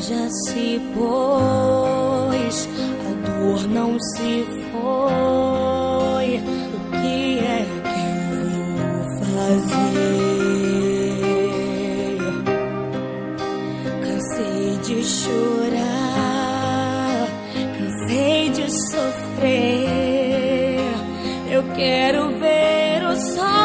Já se pôs, a dor não se foi. O que é que eu vou fazer? Cansei de chorar, cansei de sofrer. Eu quero ver o sol.